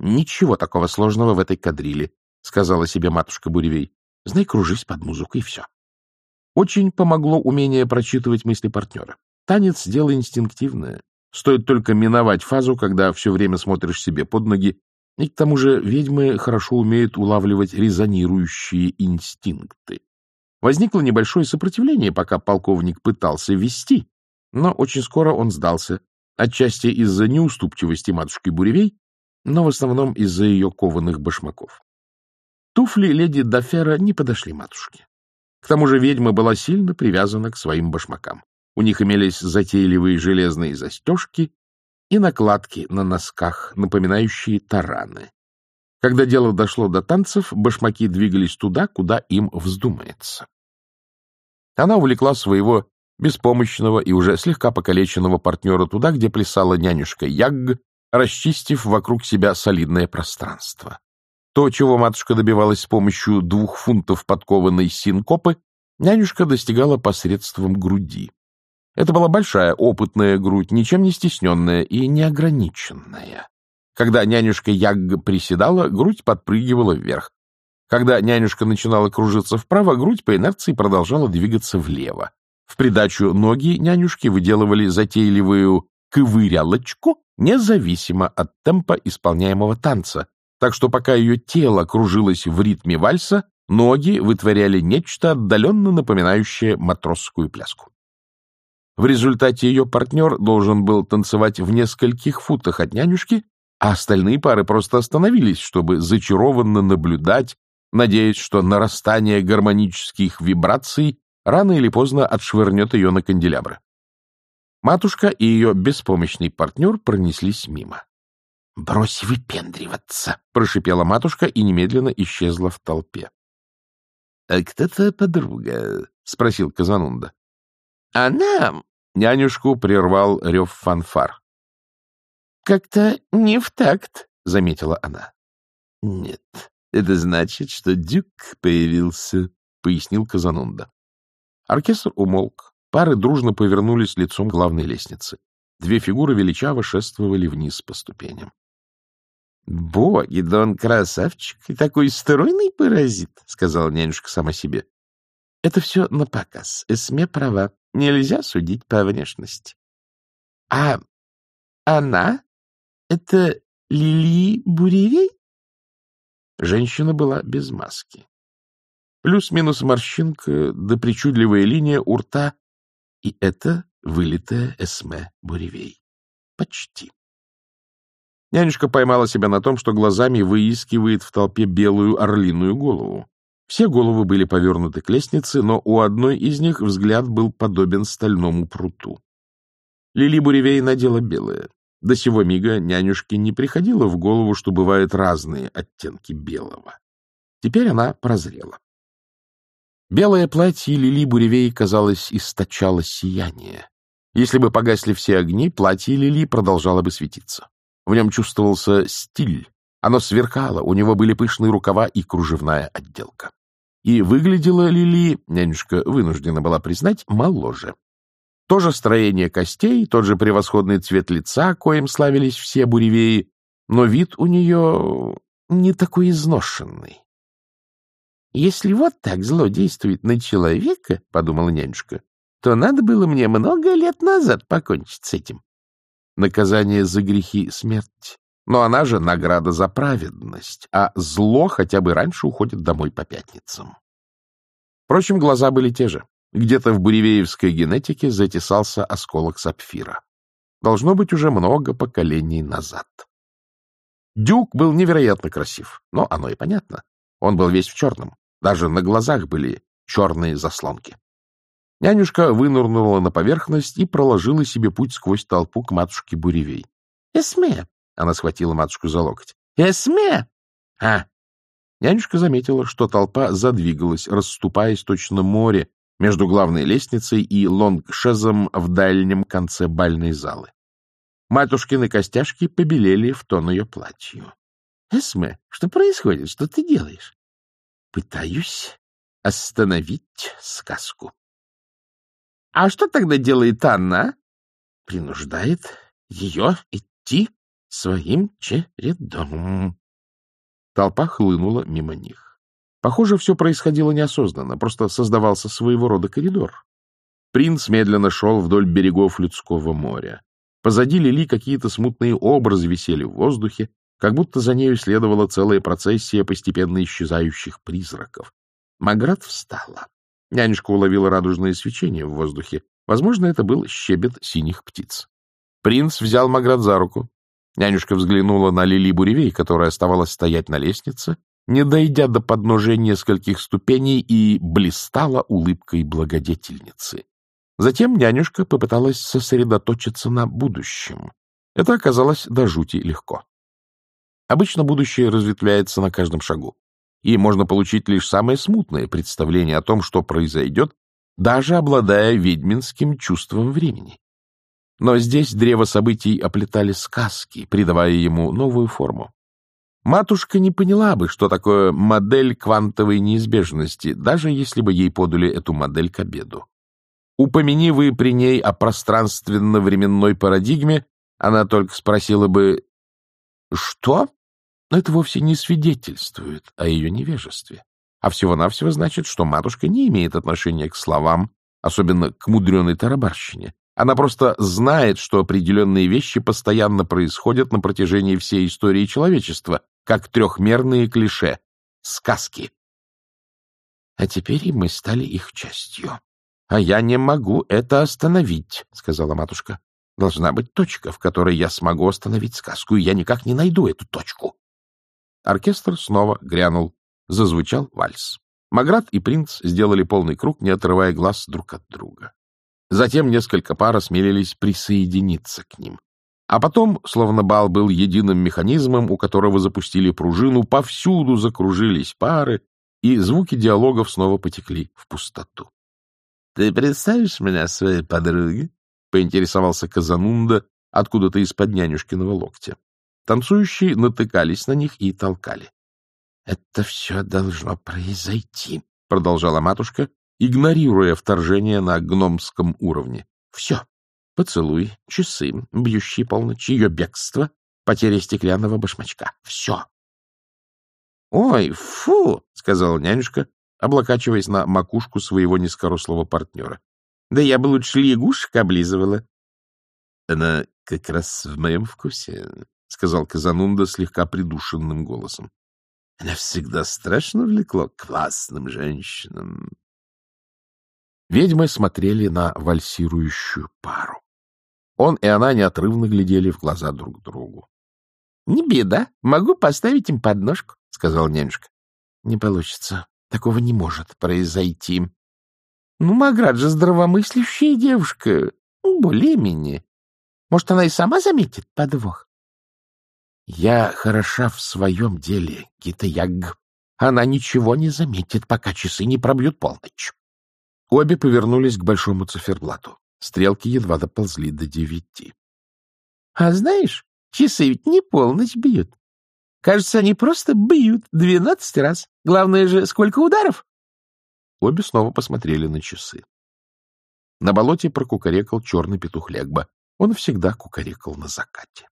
— Ничего такого сложного в этой кадриле, — сказала себе матушка Буревей. — Знай, кружись под музыку, и все. Очень помогло умение прочитывать мысли партнера. Танец — дело инстинктивное. Стоит только миновать фазу, когда все время смотришь себе под ноги, и к тому же ведьмы хорошо умеют улавливать резонирующие инстинкты. Возникло небольшое сопротивление, пока полковник пытался вести, но очень скоро он сдался, отчасти из-за неуступчивости матушки Буревей, но в основном из-за ее кованых башмаков. Туфли леди Дафера не подошли матушке. К тому же ведьма была сильно привязана к своим башмакам. У них имелись затейливые железные застежки и накладки на носках, напоминающие тараны. Когда дело дошло до танцев, башмаки двигались туда, куда им вздумается. Она увлекла своего беспомощного и уже слегка покалеченного партнера туда, где плясала нянюшка Ягг, расчистив вокруг себя солидное пространство. То, чего матушка добивалась с помощью двух фунтов подкованной синкопы, нянюшка достигала посредством груди. Это была большая, опытная грудь, ничем не стесненная и неограниченная. Когда нянюшка Ягг приседала, грудь подпрыгивала вверх. Когда нянюшка начинала кружиться вправо, грудь по инерции продолжала двигаться влево. В придачу ноги нянюшки выделывали затейливую ковырялочку, независимо от темпа исполняемого танца, так что пока ее тело кружилось в ритме вальса, ноги вытворяли нечто отдаленно напоминающее матросскую пляску. В результате ее партнер должен был танцевать в нескольких футах от нянюшки, а остальные пары просто остановились, чтобы зачарованно наблюдать, надеясь, что нарастание гармонических вибраций рано или поздно отшвырнет ее на канделябры. Матушка и ее беспомощный партнер пронеслись мимо. — Брось выпендриваться! — прошипела матушка и немедленно исчезла в толпе. — А кто твоя подруга? — спросил Казанунда. — Она... — нянюшку прервал рев фанфар. — Как-то не в такт, — заметила она. — Нет, это значит, что дюк появился, — пояснил Казанунда. Оркестр умолк. Пары дружно повернулись лицом к главной лестнице. Две фигуры величаво шествовали вниз по ступеням. — Боги, да он красавчик и такой стройный паразит, — сказала нянюшка сама себе. — Это все на показ. Эсме права. Нельзя судить по внешности. — А она? Это Лили Буревей? Женщина была без маски. Плюс-минус морщинка, да причудливая линия у рта. И это вылитая Эсме Буревей. Почти. Нянюшка поймала себя на том, что глазами выискивает в толпе белую орлиную голову. Все головы были повернуты к лестнице, но у одной из них взгляд был подобен стальному пруту. Лили Буревей надела белое. До сего мига нянюшке не приходило в голову, что бывают разные оттенки белого. Теперь она прозрела. Белое платье Лили Буревей, казалось, источало сияние. Если бы погасли все огни, платье Лили продолжало бы светиться. В нем чувствовался стиль. Оно сверкало, у него были пышные рукава и кружевная отделка. И выглядела Лили, нянюшка вынуждена была признать, моложе. То же строение костей, тот же превосходный цвет лица, коим славились все буревеи, но вид у нее не такой изношенный. Если вот так зло действует на человека, — подумала нянюшка, — то надо было мне много лет назад покончить с этим. Наказание за грехи — смерть. Но она же награда за праведность, а зло хотя бы раньше уходит домой по пятницам. Впрочем, глаза были те же. Где-то в буревеевской генетике затесался осколок сапфира. Должно быть уже много поколений назад. Дюк был невероятно красив, но оно и понятно. Он был весь в черном. Даже на глазах были черные заслонки. Нянюшка вынырнула на поверхность и проложила себе путь сквозь толпу к матушке Буревей. — Эсме! — она схватила матушку за локоть. — Эсме! — А! Нянюшка заметила, что толпа задвигалась, расступаясь точно море между главной лестницей и лонгшезом в дальнем конце бальной залы. Матушкины костяшки побелели в тон ее платью. — Эсме, что происходит? Что ты делаешь? Пытаюсь остановить сказку. — А что тогда делает Анна? Принуждает ее идти своим чередом. Толпа хлынула мимо них. Похоже, все происходило неосознанно, просто создавался своего рода коридор. Принц медленно шел вдоль берегов людского моря. Позади Лили какие-то смутные образы висели в воздухе, как будто за нею следовала целая процессия постепенно исчезающих призраков. Маград встала. Нянюшка уловила радужное свечение в воздухе. Возможно, это был щебет синих птиц. Принц взял Маград за руку. Нянюшка взглянула на Лили Буревей, которая оставалась стоять на лестнице, не дойдя до подножия нескольких ступеней, и блистала улыбкой благодетельницы. Затем нянюшка попыталась сосредоточиться на будущем. Это оказалось до жути легко. Обычно будущее разветвляется на каждом шагу, и можно получить лишь самое смутное представление о том, что произойдет, даже обладая ведьминским чувством времени. Но здесь древо событий оплетали сказки, придавая ему новую форму. Матушка не поняла бы, что такое модель квантовой неизбежности, даже если бы ей подали эту модель к обеду. Упомяни вы при ней о пространственно-временной парадигме, она только спросила бы «Что?» Но это вовсе не свидетельствует о ее невежестве, а всего-навсего значит, что матушка не имеет отношения к словам, особенно к мудреной тарабарщине, она просто знает, что определенные вещи постоянно происходят на протяжении всей истории человечества, как трехмерные клише, сказки. А теперь и мы стали их частью. — А я не могу это остановить, — сказала матушка. — Должна быть точка, в которой я смогу остановить сказку, и я никак не найду эту точку. Оркестр снова грянул. Зазвучал вальс. Маград и принц сделали полный круг, не отрывая глаз друг от друга. Затем несколько пар осмелились присоединиться к ним. А потом, словно бал был единым механизмом, у которого запустили пружину, повсюду закружились пары, и звуки диалогов снова потекли в пустоту. — Ты представишь меня своей подруге? — поинтересовался Казанунда откуда-то из-под нянюшкиного локтя. Танцующие натыкались на них и толкали. — Это все должно произойти, — продолжала матушка, игнорируя вторжение на гномском уровне. Все. Поцелуй, часы, бьющие полночь, ее бегство, потеря стеклянного башмачка. Все. — Ой, фу! — сказала нянюшка, облокачиваясь на макушку своего низкорослого партнера. — Да я бы лучше лягушек облизывала. — Она как раз в моем вкусе, — сказал Казанунда слегка придушенным голосом. — Она всегда страшно влекла к классным женщинам. Ведьмы смотрели на вальсирующую пару. Он и она неотрывно глядели в глаза друг другу. — Не беда, могу поставить им подножку, — сказал нянюшка. — Не получится. Такого не может произойти. — Ну, Маград же здравомыслящая девушка, ну, более-менее. Может, она и сама заметит подвох? — Я хороша в своем деле, Гита-Ягг. Она ничего не заметит, пока часы не пробьют полночь. Обе повернулись к большому циферблату. Стрелки едва доползли до девяти. — А знаешь, часы ведь не полночь бьют. Кажется, они просто бьют двенадцать раз. Главное же, сколько ударов? Обе снова посмотрели на часы. На болоте прокукарекал черный петух Легба. Он всегда кукарекал на закате.